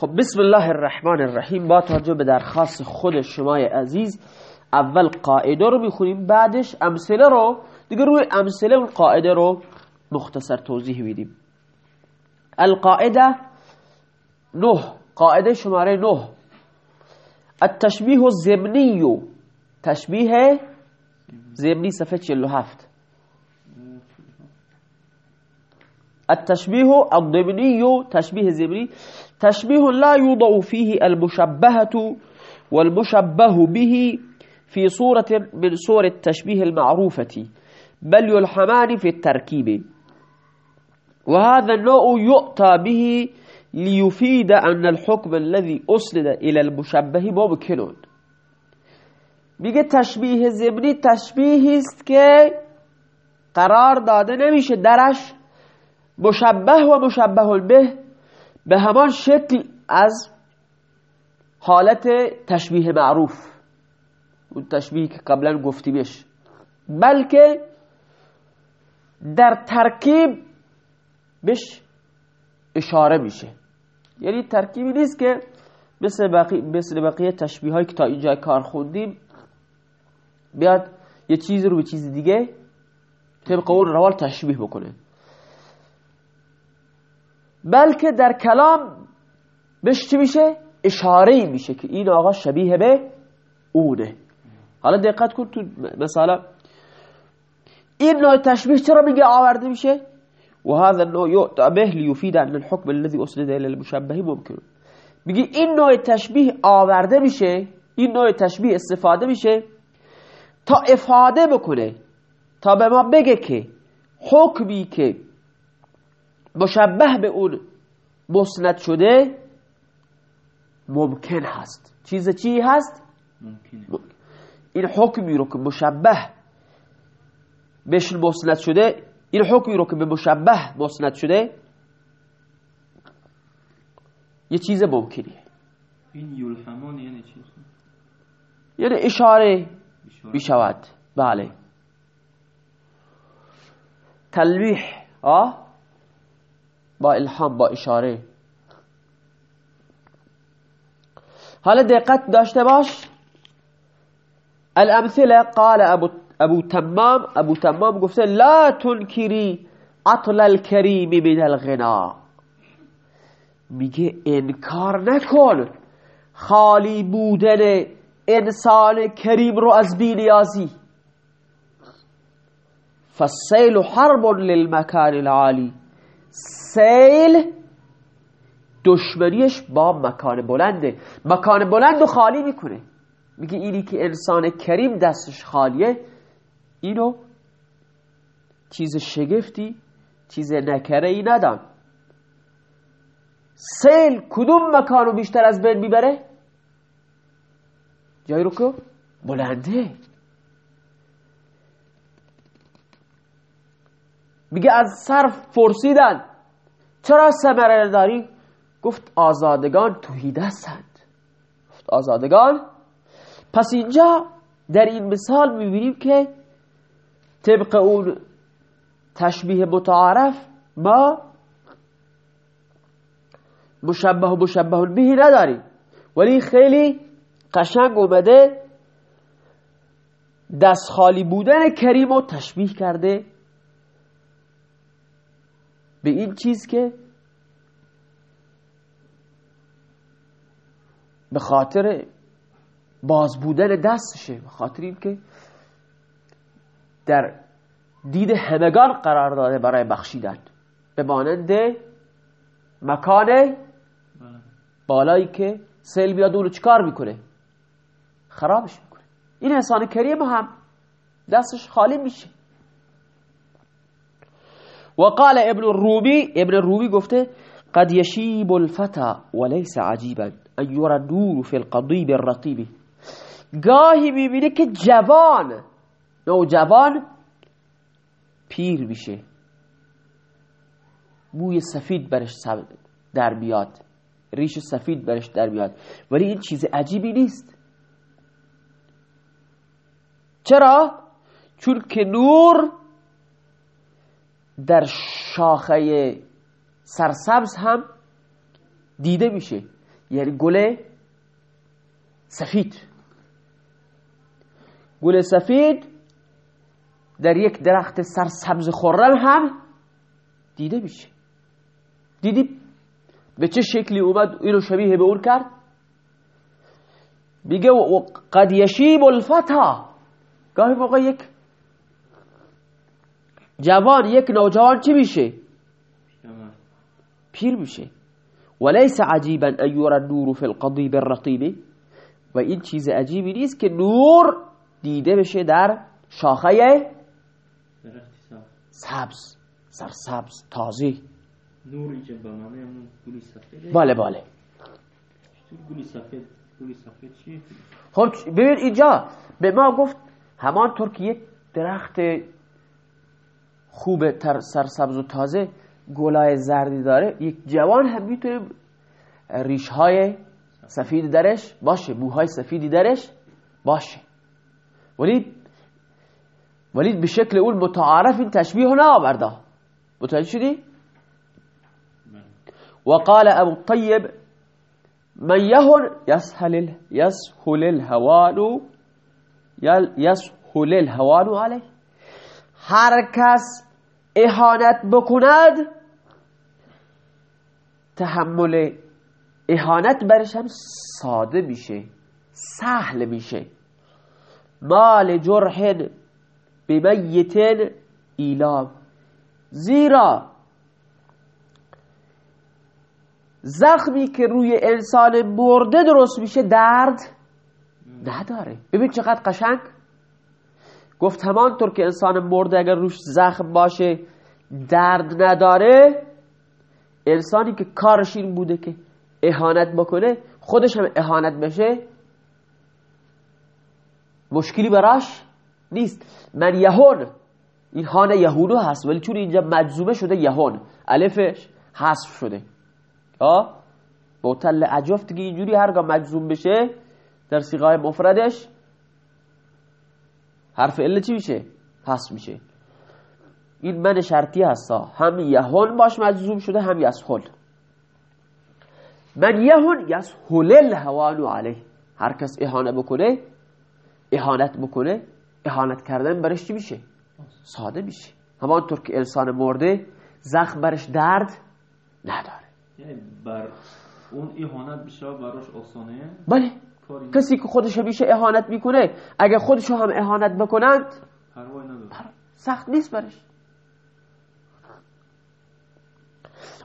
خب بسم الله الرحمن الرحیم. با توجه به درخواست خود شمای عزیز اول قاعده رو می‌خونیم بعدش امثله رو. دیگه روی امثله اون قاعده رو مختصر توضیح میدیم. القاعده نه قاعده شماره نه. التشبیه الزمنی تشبیه زمنی صفحه 47 التشبيه الضمني تشبيه زمني تشبيه لا يوضع فيه المشبهة والمشبه به في صورة من صور التشبيه المعروفة بل يلحمان في التركيب. وهذا النوع يؤتى به ليفيد أن الحكم الذي أسند إلى المشبه ممكن. میگه تشبیه زمینی تشبیهی است قرار داده نمیشه درش مشبه و مشبه به به همان شکل از حالت تشبیه معروف. اون تشبیه که قبلا گفتیمش بلکه در ترکیب بهش اشاره میشه. یعنی ترکیبی نیست که مثل بقیه, مثل بقیه تشبیه هایی که تا اینجا کار خوندیم بیاد یه چیز رو به چیز دیگه طبق اون روال تشبیه بکنه. بلکه در کلام بهش چی میشه؟ اشاره میشه که این آقا شبیه به اونه. حالا دقت کن تو مثلا این نوع تشبیه چرا میگه آورده میشه؟ و هذا النوع يؤتى به ليفيد ان الحكم الذي اسند الى المشبه ممکن. میگه این نوع تشبیه آورده میشه این نوع تشبیه استفاده میشه تا افاده بکنه تا به ما بگه که حکمی که مشبه به اون مسند شده ممکن هست چیز چی هست؟ ممکنه این حکمی رو که مشبه بهش مسند شده این حکمی رو که به مشبه مسند شده یه چیز ممکنیه این یلحمان یعنی چی؟ یعنی اشاره. بشود بله تلویح آه با الهام با اشاره. حالا دقت داشته باش. الامثله قال ابو, ابو تمام ابو تمام گفته لا تنکری عطل الكریم من الغنا. میگه انکار نکن. خالی بودن انسان کریم رو از بینیازی فالسیل حرب للمکان العالی. سیل دشمنیش با مکان بلنده. مکان بلند رو خالی می‌کنه. میگه اینی که انسان کریم دستش خالیه اینو چیز شگفتی چیز نکره ای ندان. سیل کدوم مکان رو بیشتر از بین می‌بره؟ جایی رو که بلنده. میگه از سر فرسیدن چرا ثمره داری؟ گفت آزادگان توهیده هستند. گفت آزادگان پس اینجا در این مثال می‌بینیم که طبق اون تشبیه متعارف ما مشبه و مشبه بهی نداریم. ولی خیلی قشنگ اومده دست خالی بودن کریم رو تشبیه کرده. به این چیز که به خاطر باز بودن دستشه به خاطر این که در دید همگان قرار داده برای بخشیدن. به مانند مکان. بالایی که سیل بیاد اونو چکار می‌کنه؟ خرابش می‌کنه. این انسان کریم هم دستش خالی میشه. وقال ابن الرومي ابن الرومي گفته قد يشيب الفتى وليس عجيبا ان يرى النور في القضيب الرطيب گاهی می‌بینه که جوان نوجوان پیر میشه. بوی سفید برش در بیاد ریش سفید برش در بیاد ولی این چیز عجیبی نیست. چرا؟ چون که نور در شاخه سرسبز هم دیده میشه. یعنی گل سفید. گل سفید در یک درخت سرسبز خورم هم دیده میشه. دیدی؟ به چه شکلی اومد اینو شبیه به اون کرد؟ میگه قد یشیب الفتا. گاهی موقع یک جوان یک نوجوان چی میشه. پیر میشه. وليس عجیبا ان یرى النور في القضیب الرقیب و این چیز عجیبی نیست که نور دیده بشه در شاخه سبز سبز سرسبز تازه. نور اینجا به معنی همون گلی سفیده بله بله. گلی سفید گلی سفید چیه؟ خب ببین اینجا به ما گفت همانطور که یک درخت خوب تر سرسبز و تازه گلای زردی داره. یک جوان هم می‌تونه ریش های سفید درش باشه موهای سفیدی درش باشه. ولی ولی به شکل اون متعارف این تشبیه رو نآورده. متوجه شدی؟ وقال ابو الطيب من يهن يسهل يسهل الهوان يسهل الهوان عليه هر کس اهانت بکند تحمل اهانت برش هم ساده میشه سهل میشه. مال جرح بمیت ایلام زیرا زخمی که روی انسان مرده درست میشه درد نداره. ببین چقدر قشنگ. گفت همانطور که انسان مرده اگر روش زخم باشه درد نداره انسانی که کارش این بوده که اهانت بکنه خودش هم اهانت بشه مشکلی براش نیست. من یهون این هان یهونو هست ولی چون اینجا مجزومه شده یهون الفش حذف شده. با تل عجفت که اینجوری هرگاه مجزوم بشه در سیغای مفردش حرف ال چی میشه؟ حذف میشه. این من شرطی هستا. هم یهون باش مجزوم شده هم یسهل من یهون یسهل الهوانو علیه. هر کس اهانه بکنه اهانت بکنه اهانت کردن برش چی میشه؟ ساده میشه. همانطور که انسان مرده زخم برش درد نداره. یعنی بر اون اهانت بشه براش آسانه؟ بله. کسی که خودش میشه اهانت می‌کنه اگه خودشو هم اهانت بکنند سخت نیست برش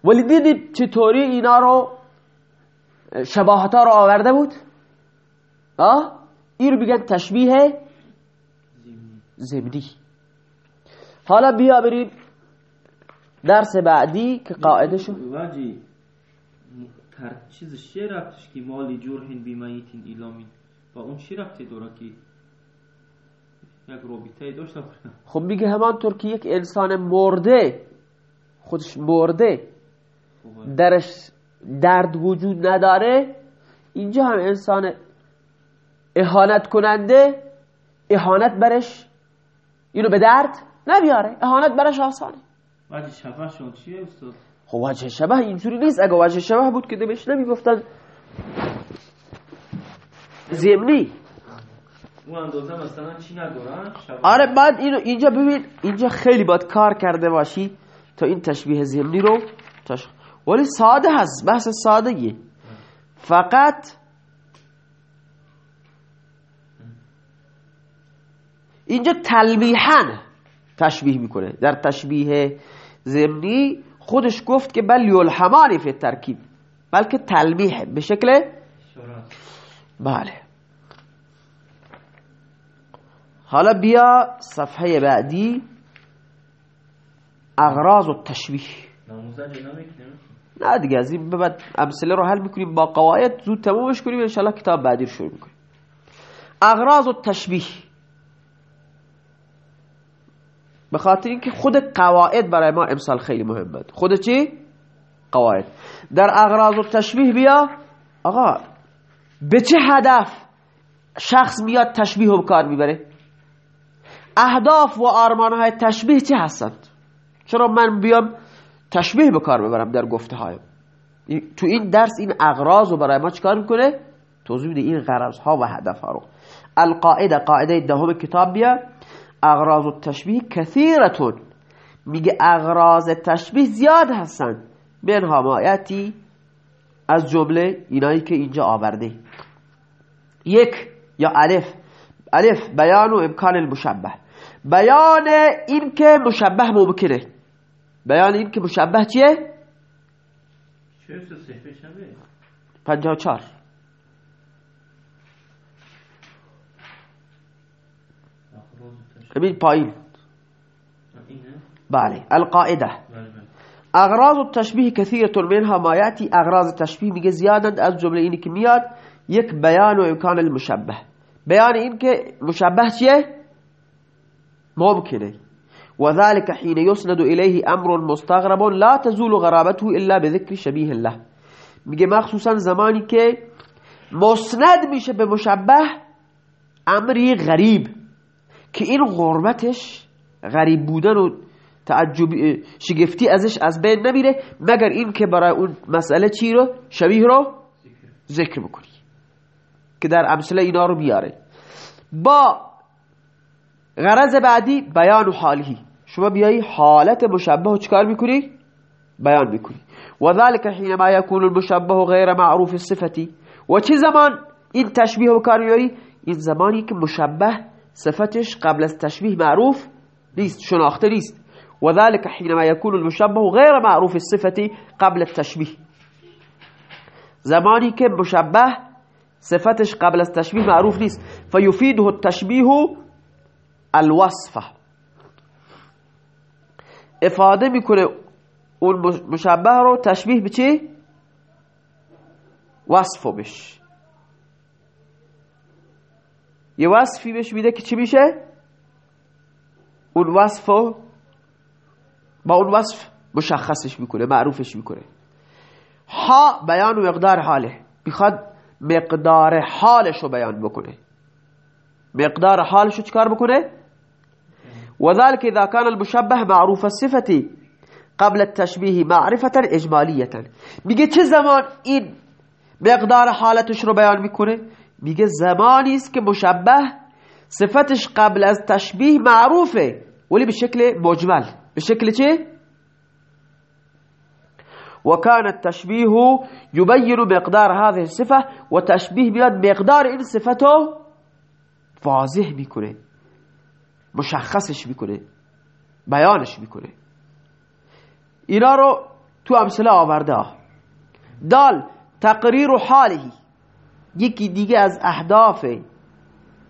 ولی دیدید چطوری اینا رو شباهت ها رو آورده بود؟ آه این رو بگن تشبیه زمینی. حالا بیا بریم درس بعدی که قاعده شو واجی تر چیز چیه رفتش که مالی جرحین بیمیتین ایلامین. و اون چی رفتی داره که یک رابطه داشته خب میگه همانطور که یک انسان مرده خودش مرده خب، درش درد وجود نداره اینجا هم انسان اهانت کننده اهانت برش اینو به درد نبیاره اهانت برش آسانه. شبه شون چیه استاد؟ خب وجه شبه اینجوری نیست. اگه وجه شبه بود که دمش نمی‌گفتن زمینی اون اندازه مثلا چی ندارن؟ آره بعد اینو اینجا ببین اینجا خیلی باید کار کرده باشی تا این تشبیه ضمنی رو تش... ولی ساده هست بحث سادگی فقط اینجا تلمیحا تشبیه می‌کنه. در تشبیه ضمنی خودش گفت که بل یلحمانی فی ترکیب بلکه تلمیح به شکل بله. حالا بیا صفحه بعدی. اغراض و نمی‌کنیم نه دیگه از این بعد امثله رو حل می‌کنیم. با قواعد زود تمومش کنیم انشالله کتاب بعدی رو شروع می‌کنیم. اغراض و تشبیه به خاطر اینکه خود قواعد برای ما امسال خیلی مهمه خود چی؟ قواعد. در اغراض و تشبیه بیا. آقا به چه هدف شخص میاد تشبیه رو کار می‌بره؟ اهداف و آرمانهای تشبیه چه هستند؟ چرا من بیام تشبیه به کار ببرم در گفته هایم تو این درس این اغراض رو برای ما چکار می‌کنه؟ توضیح میده این غرض ها و هدف ها رو. القاعده قاعده دهم کتاب بیا. اغراض التشبیه کثیرتون. میگه اغراض تشبیه زیاد هستن. منها مایتی از جمله اینایی که اینجا آورده. یک یا الف. الف بیان و امکان المشبه. بیان این که مشبه ممکنه. بیان این که مشبه چیه؟ پنجاه چار ببین پایین بله. القاعده اغراض التشبیه كثيرة منها ما اغراض التشبیه میگه زیادند از جمله اینی که میاد. یک بیان و امکان المشبه. بیان این که مشبه چیه؟ ممکنه. وذلك حين يسند إليه أمر مستغرب لا تزول غرابته إلا بذكر شبيه الله. میگه مخصوصا زمانی که مسند میشه به مشبه امری غریب. که این غربتش غریب بودن و تعجب شگفتی ازش از بین نمیره مگر این که برای اون مسئله چی رو؟ شبیه رو؟ ذکر بکنی. که در امثله اینا رو بیاره. با غرض بعدی بیان حالی شما بیایی حالت مشبه رو چکار می‌کنی؟ بیان می‌کنی. و ذلك حينما يكون المشبه غیر معروف الصفتی و چه زمان این تشبیه و کار؟ این زمانی که مشبه صفتش قبل از تشبیه معروف نیست شناخته نیست. و ذلك حينما يكون المشبه غیر معروف الصفتی قبل التشبیه زمانی که مشبه صفتش قبل از تشبیه معروف نیست. فیفیده التشبیه الوصفة. افاده میکنه اون مشبه رو تشبیه به چی؟ وصفو بش یه وصفی بهش میده که چی میشه؟ اون وصفو با اون وصف مشخصش می‌کنه معروفش می‌کنه. ها بیان و مقدار حاله. می‌خواد مقدار حالش رو بیان بکنه. مقدار حالش رو چکار بکنه؟ وذلك إذا كان المشبه معروف الصفة قبل التشبيه معرفة إجمالية میگه چه زمان این مقدار حالتش رو بیان می‌کنه؟ میگه زمانی است که مشبه صفتش قبل از تشبیه معروفه ولی به شکل مجمل. به شکل چه؟ وكان التشبيه يبين مقدار هذه الصفة وتشبيه بیاد مقدار این صفته واضح می‌کنه مشخصش می‌کنه بیانش می‌کنه. اینا رو تو امثله آورده. دال تقریر و حالی یکی دیگه از اهداف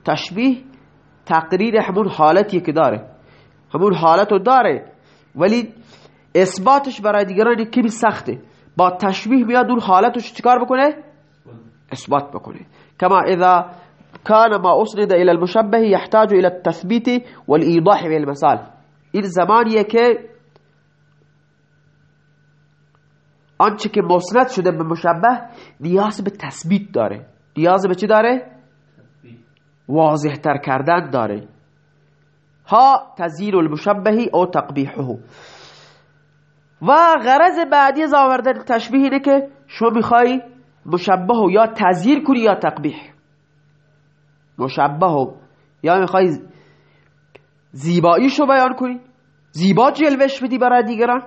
تشبیه تقریر همون حالتی که داره. همون حالت داره ولی اثباتش برای دیگران کمی سخته. با تشبیه میاد اون حالتش چیکار بکنه؟ اثبات بکنه. کما اذا كان ما أسند إلى المشبه يحتاج إلى التثبيت والإيضاح بالمثال این زمانیه که آنچه که مسند شده به مشبه نیاز به تثبیت داره. نیاز به چی داره؟ واضح تر کردن داره. ها تزیل المشبه او تقبیحه. و غرض بعدی از آوردن تشبیه اینه که شما می‌خوای مشبه یا تزیل کنی یا تقبیح. مشبه یا می‌خوای زیباییشو بیان کنی. زیبا جلوش بدی برای دیگران.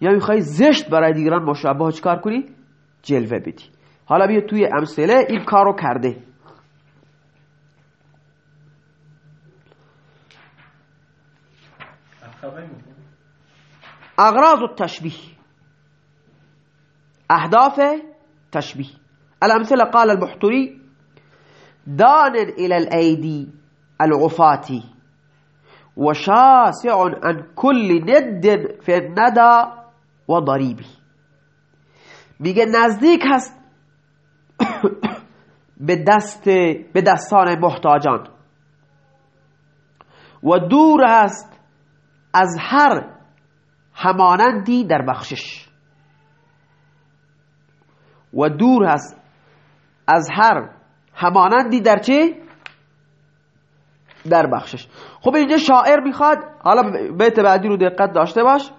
یا می‌خوای زشت برای دیگران مشبه چکار کنی؟ جلوه بدی. حالا بیا توی امثله این کارو کرده. اغراض التشبیه. اهداف تشبیه. الامثله قال المحتري دان إلى الأيدي العفات وشاسع عن كل ند في الندى وضريبي میگه نزدیک هست به دست به دستان محتاجان. و دور هست از هر همانندی در بخشش. و دور هست از هر همانندی در چه؟ در بخشش. خب اینجا شاعر می‌خواد حالا بیت بعدی رو دقت داشته باش.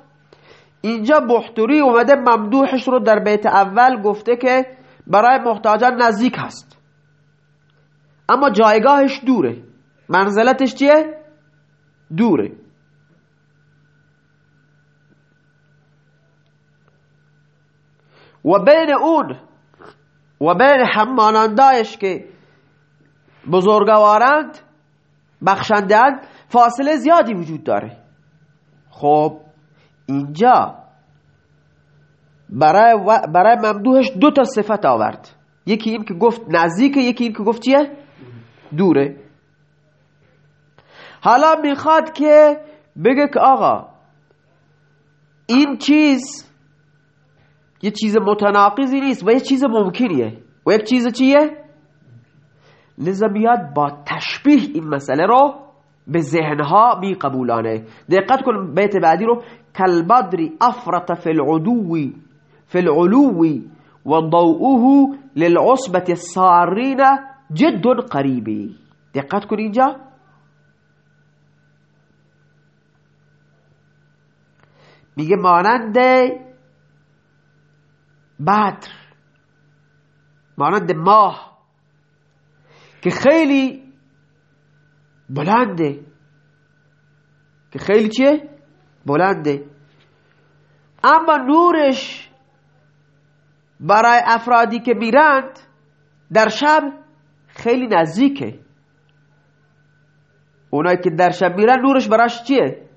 اینجا بحتوری اومده ممدوحش رو در بیت اول گفته که برای محتاجان نزدیک هست. اما جایگاهش دوره. منزلتش چیه؟ دوره. و بین اون و بین همانندایش که بزرگوارند بخشندند فاصله زیادی وجود داره. خب اینجا برای, برای ممدوحش دو تا صفت آورد. یکی این که گفت نزدیکه یکی این که گفت چیه؟ دوره. حالا می‌خواد که بگه که آقا این چیز یه چیز متناقضی نیست و یه چیز ممکنیه. و یک چیز چیه؟ لذا بیاد با تشبیه این مسئله رو به ذهنها می قبولانه دقت کن بیت بعدی رو. کالبدر افرط فی العدو. فی العلو و ضوءه للعصبة الصارین جد قریبی دقت کن اینجا میگه مانند بدر مانند ماه که خیلی بلنده. که خیلی چیه؟ بلنده. اما نورش برای افرادی که میرند در شب خیلی نزدیکه. اونایی که در شب میرن نورش براش چیه؟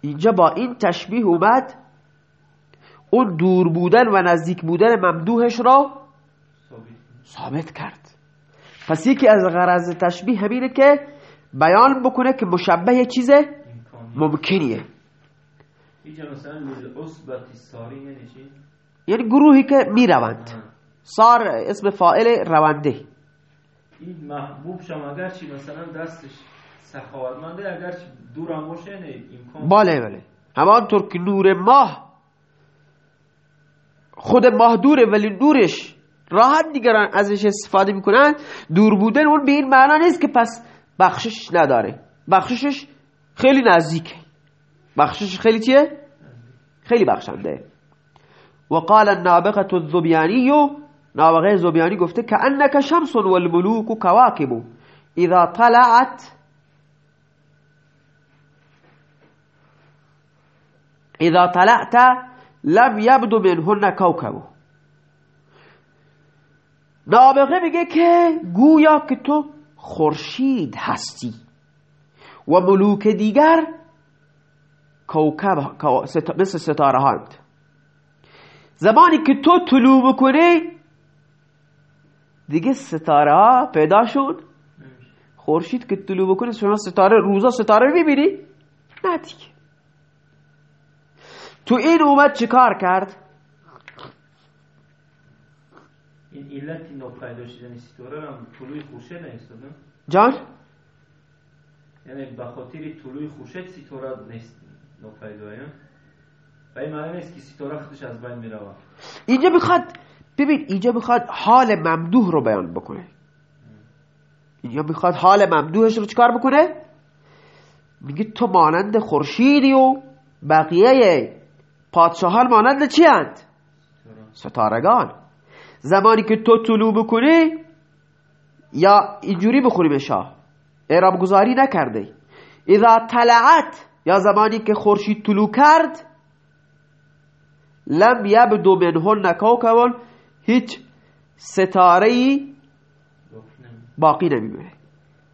اینجا با این تشبیه اومد اون دور بودن و نزدیک بودن ممدوحش را ثابت کرد. پس یکی از غرض تشبیه همینه که بیان بکنه که مشبه یه چیز ممکنیه. اینجا مثلا یعنی یعنی گروهی که می‌روند. سار اسم فائل رونده. این محبوب شما اگرچی مثلا دستش سخاوتمنده اگرچی دورم باشه امکان بله بله. همانطور که نور ماه خود ماه دوره ولی نورش راحت دیگران ازش استفاده می‌کنن. دور بودن اون به این معنا نیست که پس بخشش نداره. بخشش خیلی نزدیکه. بخشش خیلی چیه؟ خیلی بخشنده و قال النابغه الذبیانی نابغه زبیانی گفته که انک شمس والملوک کواکب اذا طلعت اذا طلعت لم يبدو منهن کوكب نابغه میگه که گویا که تو خورشید هستی و ملوک دیگر کوکب مثل ستاره هاند زمانی که تو طلوع بکنی دیگه ستاره ها پیدا شد. خورشید که طلوع بکنه شما ستاره روزا ستاره می‌بینی؟ نه دیگه. تو این اومد چیکار کرد؟ این علت ناپیدا شدن ستاره هم طلوع خورشید نیست جان؟ یعنی به خاطر طلوع خورشید ستاره نیست. معنی از بین میره اینجا می‌خواد ببین اینجا می‌خواد حال ممدوح رو بیان بکنه. اینجا می‌خواد حال ممدوحش رو چکار بکنه؟ میگه تو مانند خورشیدی و بقیه پادشاهان مانند چی هند؟ ستارگان. زمانی که تو طلوع بکنی یا اینجوری بخوری شاه اعراب گذاری نکرده اذا طلعت یا زمانی که خورشید طلوع کرد لم یبدو منهن کوکبون هیچ ستاره ای باقی نمیمونه.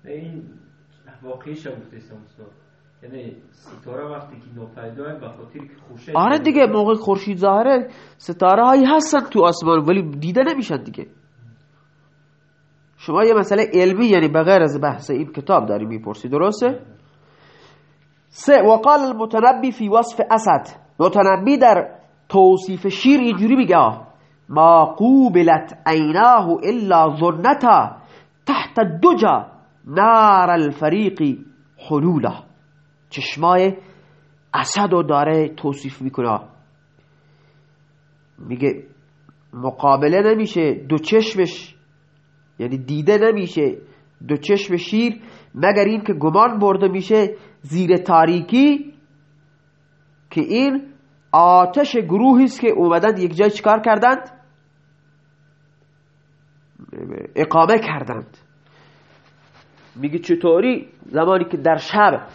این واقعی یعنی ستاره وقتی که نوپیداه به خاطر که خورشید آره دیگه موقع خورشید ظاهره ستاره هایی هستن تو آسمان ولی دیده نمیشن دیگه. شما یه مسئله علمی یعنی بغیر از بحث این کتاب داری می‌پرسی درسته؟ سه وقال المتنبی فی وصف اسد. متنبی در توصیف شیر اینجوری میگه ما قوبلت عیناه الا ظنتا تحت دجا نار الفریق حلولا. چشمای اسد رو داره توصیف می‌کنه. میگه مقابله نمیشه دو چشمش یعنی دیده نمیشه دو چشم شیر مگر این که گمان برده میشه زیر تاریکی که این آتش گروهی است که اومدند یک جای چیکار کردند؟ اقامه کردند. میگه چطوری زمانی که در شب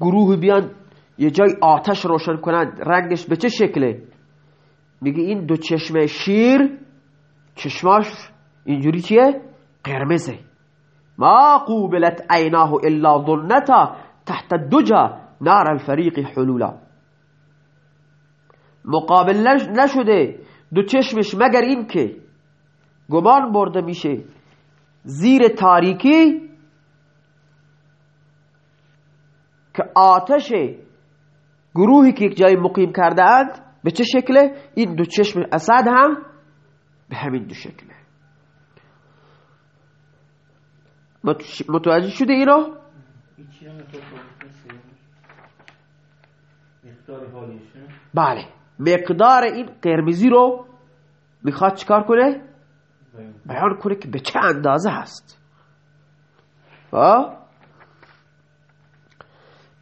گروه بیان یه جای آتش روشن کنند رنگش به چه شکله؟ میگه این دو چشم شیر چشماش اینجوری چیه؟ قرمزه. ما قوبلت عیناه الا ظنتا. تحت الدجا نار الفریق حلولا. مقابل نشده دو چشمش مگر این که گمان برده میشه زیر تاریکی که آتش گروهی که یک جای مقیم کرده اند به چه شکله؟ این دو چشم اسد هم به همین دو شکله. متوجه شده اینو؟ بله. مقدار این قرمزی رو می‌خواد چکار کنه؟ بیان کنه که به چه اندازه هست.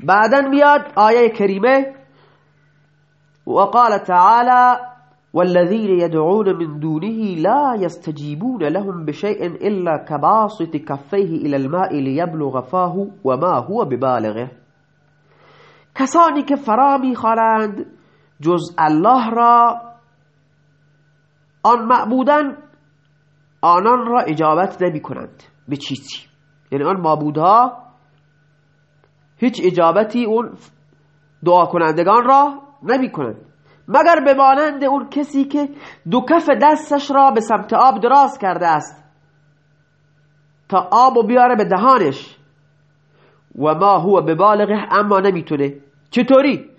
بعدا میاد آیه کریمه. وقال تعالى والذين يدعون من دونه لا يستجيبون لهم بشيء إلا كباسط كفيه إلى الماء ليبلغ فاه وما هو ببالغه. کسانی که فرا می‌خوانند جز الله را آن معبودان آنان را اجابت نمی کنند به چیزی. یعنی آن معبودها هیچ اجابتی اون دعا کنندگان را نمی کنند. مگر به مانند اون کسی که دو کف دستش را به سمت آب دراز کرده است تا آب و بیاره به دهانش. و ما هو به بالغه اما نمی‌تونه. چطوری؟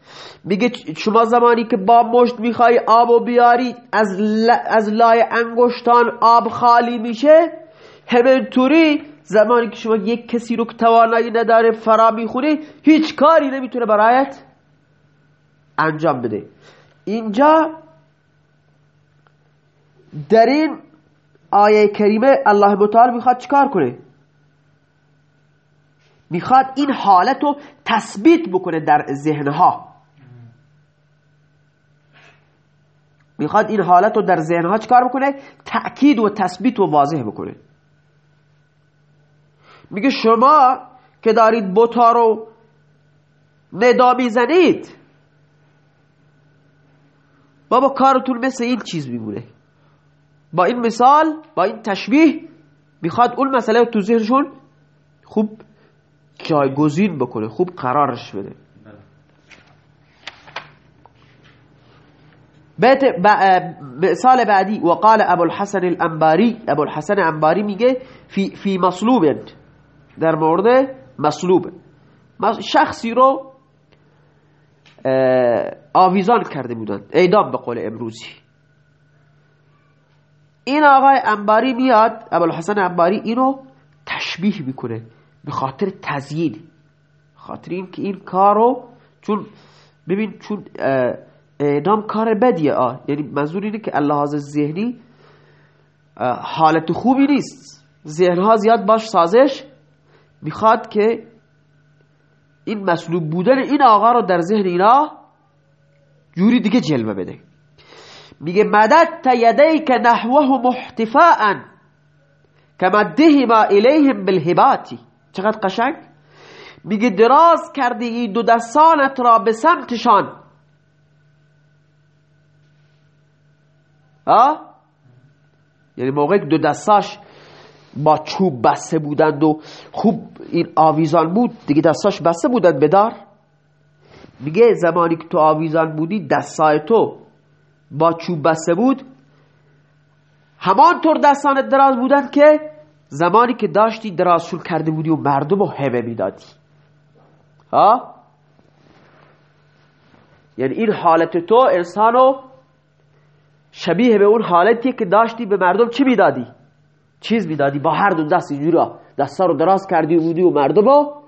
میگه شما زمانی که با مشت می‌خوای آب و بیاری از, از لای انگشتان آب خالی میشه؟ همینطوری زمانی که شما یک کسی رو که توانایی نداره فرا می‌خونه هیچ کاری نمی‌تونه برایت انجام بده. اینجا در این آیه کریمه الله متعال می‌خواد چیکار کنه؟ می‌خواد این حالت رو تثبیت بکنه در ذهنها. می‌خواد این حالت رو در ذهنها چیکار بکنه؟ تأکید و تثبیت و واضح بکنه. میگه شما که دارید بوتا رو ندا می‌زنید بابا کارتون مثل این چیز میمونه. با این مثال با این تشبیه می‌خواد اون مسئله تو ذهنشون خوب جایگزین بکنه خوب قرارش بده. بیت مثال بعدی وقال ابو الحسن الانباری ابو الحسن انباری میگه فی, فی مصلوب در مورد مصلوب. شخصی رو آویزان کرده بودن اعدام به قول امروزی. این آقای انباری میاد ابوالحسن انباری اینو تشبیه می‌کنه به خاطر تزیین. خاطر این که این کارو چون ببین چون اعدام کار بدیه آه. یعنی منظور اینه که اللحاظ ذهنی حالت خوبی نیست. ذهنها زیاد باش سازش می‌خواد که این مسلوب بودن این آقا رو در ذهن اینا جوری دیگه جلوه بده. میگه مدد یدیک نحوه محتفاء کمدهما الیهم بالهباتی چقدر قشنگ؟ میگه دراز کردی این دو دستانت را به سمتشان. ها یعنی موقع دو دستاش با چوب بسته بودند و خوب این آویزان بود دیگه دستاش بسته بودند بدار. میگه زمانی که تو آویزان بودی دستای تو با چوب بسته بود. همانطور دستانت دراز بودند که زمانی که داشتی درازشون کرده بودی و مردم رو همه می‌دادی. ها؟ یعنی این حالت تو انسانو شبیه به اون حالتی که داشتی به مردم چی می‌دادی؟ چیز می‌دادی با هر دو دست اینجورا دستا رو دراز کردی و بودی و مردم رو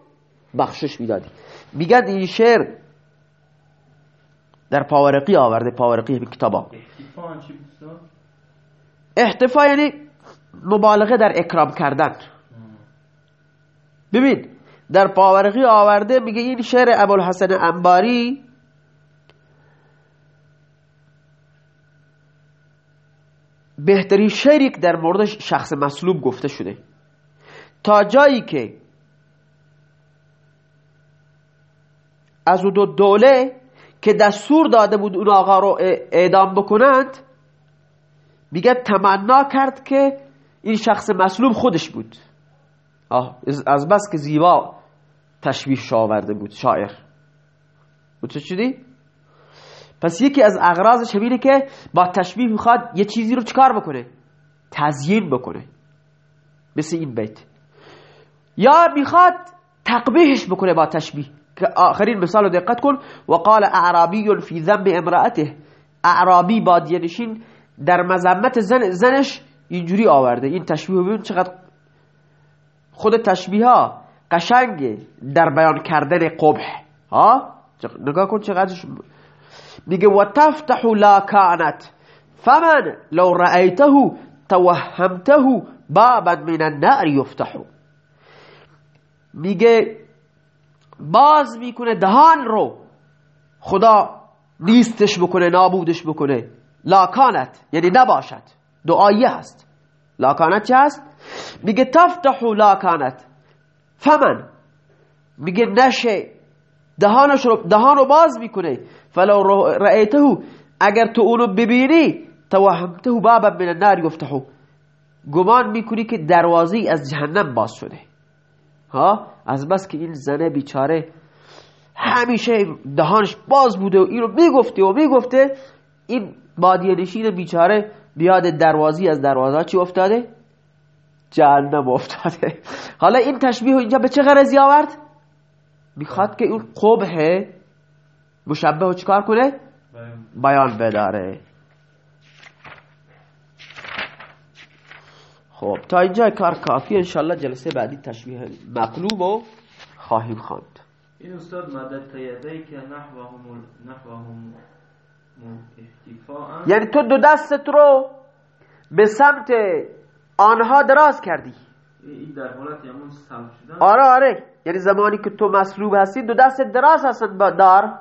بخشش می‌دادی. میگن این شعر در پاورقی آورده پاورقی به کتابا. احتفا یعنی مبالغه در اکرام کردن. ببین در پاورقی آورده میگه این شعر ابوالحسن انباری بهترین شعری که در مورد شخص مسلوب گفته شده. تا جایی که از دو دوله که دستور داده بود اون آقا رو اعدام بکنند میگه تمنا کرد که این شخص مسلوب خودش بود. از بس که زیبا تشبیه آورده بود شاعر. چی پس یکی از اغراضش همینه که با تشبیه می‌خواد یه چیزی رو چکار بکنه؟ تزیین بکنه. مثل این بیت. یا می‌خواد تقبیهش بکنه با تشبیه. که آخرین مثال رو دقت کن. و قال اعرابی فی ذنب امرأته. اعرابی بادیه در مذمت زن زنش اینجوری آورده. این تشبیه ببین چقدر خود تشبیه ها قشنگه در بیان کردن قبح. ها؟ نگاه کن چقدر میگه و تفتح لا کانت فمن لو رأیته توهمته بابا من النار يفتح میگه باز می‌کنه دهان رو. خدا نیستش بکنه نابودش بکنه. لا كانت یعنی نباشد. دعایی هست. لا كانت چه هست؟ میگه تفتح لا كانت فما؟ میگه نشه. دهانش رو دهان رو باز می‌کنه. فلو رأيته اگر تو اونو ببینی توهمته بابا من النار یفتحو گمان می‌کنی که دروازی از جهنم باز شده ها از بس که این زنه بیچاره همیشه دهانش باز بوده و اینو می‌گفته و می‌گفته این بادیه نشین بیچاره بیاد دروازی از دروازه چی افتاده؟ جهنم افتاده حالا این تشبیه اینجا به چه غرضی آورد؟ می‌خواد که اون قبه مشبه رو چکار کنه؟ بیان بداره خب تا اینجا کار کافی انشالله جلسه بعدی تشبیه مقلوب رو خواهیم خواند. این استاد مدد تیده که نحوهم نحوهم یعنی تو دو دستت رو به سمت آنها دراز کردی. این در حالت آره آره. یعنی زمانی که تو مسلوب هستی دو دست دراز هستن با دار.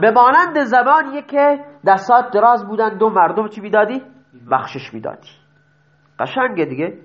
به مانند زمانیه که دستات دراز بودن دو مردم چی می‌دادی؟ بخشش می‌دادی. قشنگه دیگه.